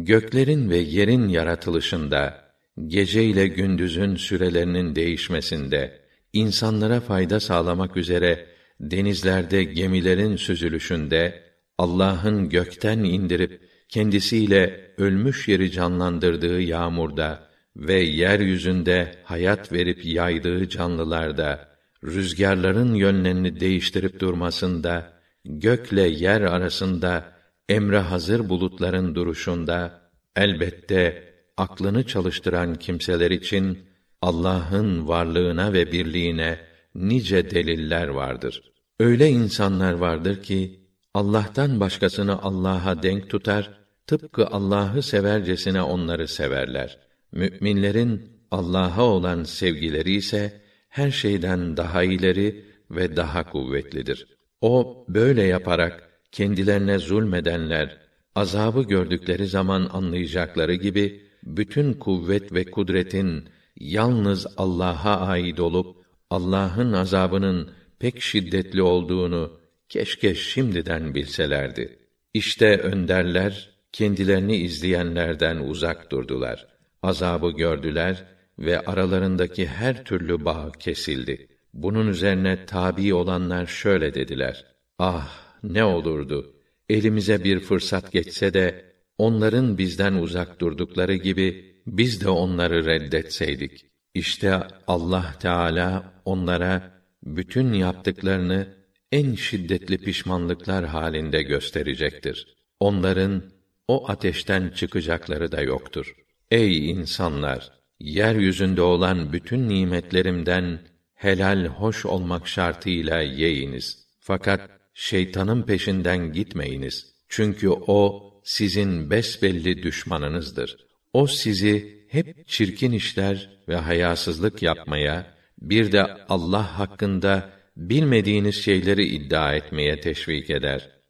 Göklerin ve yerin yaratılışında, gece ile gündüzün sürelerinin değişmesinde, insanlara fayda sağlamak üzere denizlerde gemilerin süzülüşünde, Allah'ın gökten indirip kendisiyle ölmüş yeri canlandırdığı yağmurda ve yeryüzünde hayat verip yaydığı canlılarda, rüzgarların yönlerini değiştirip durmasında, gökle yer arasında emre hazır bulutların duruşunda elbette aklını çalıştıran kimseler için Allah'ın varlığına ve birliğine nice deliller vardır. Öyle insanlar vardır ki Allah'tan başkasını Allah'a denk tutar, tıpkı Allah'ı severcesine onları severler. Müminlerin Allah'a olan sevgileri ise her şeyden daha ileri ve daha kuvvetlidir. O böyle yaparak kendilerine zulmedenler azabı gördükleri zaman anlayacakları gibi bütün kuvvet ve kudretin yalnız Allah'a ait olup Allah'ın azabının pek şiddetli olduğunu keşke şimdiden bilselerdi. İşte önderler kendilerini izleyenlerden uzak durdular. Azabı gördüler ve aralarındaki her türlü bağ kesildi. Bunun üzerine tabi olanlar şöyle dediler: Ah ne olurdu elimize bir fırsat geçse de onların bizden uzak durdukları gibi biz de onları reddetseydik. İşte Allah Teala onlara bütün yaptıklarını en şiddetli pişmanlıklar halinde gösterecektir. Onların o ateşten çıkacakları da yoktur. Ey insanlar, yeryüzünde olan bütün nimetlerimden helal hoş olmak şartıyla yeyiniz. Fakat şeytanın peşinden gitmeyiniz. Çünkü o sizin besbelli düşmanınızdır. O sizi hep çirkin işler ve hayasızlık yapmaya, bir de Allah hakkında bilmediğiniz şeyleri iddia etmeye teşvik eder.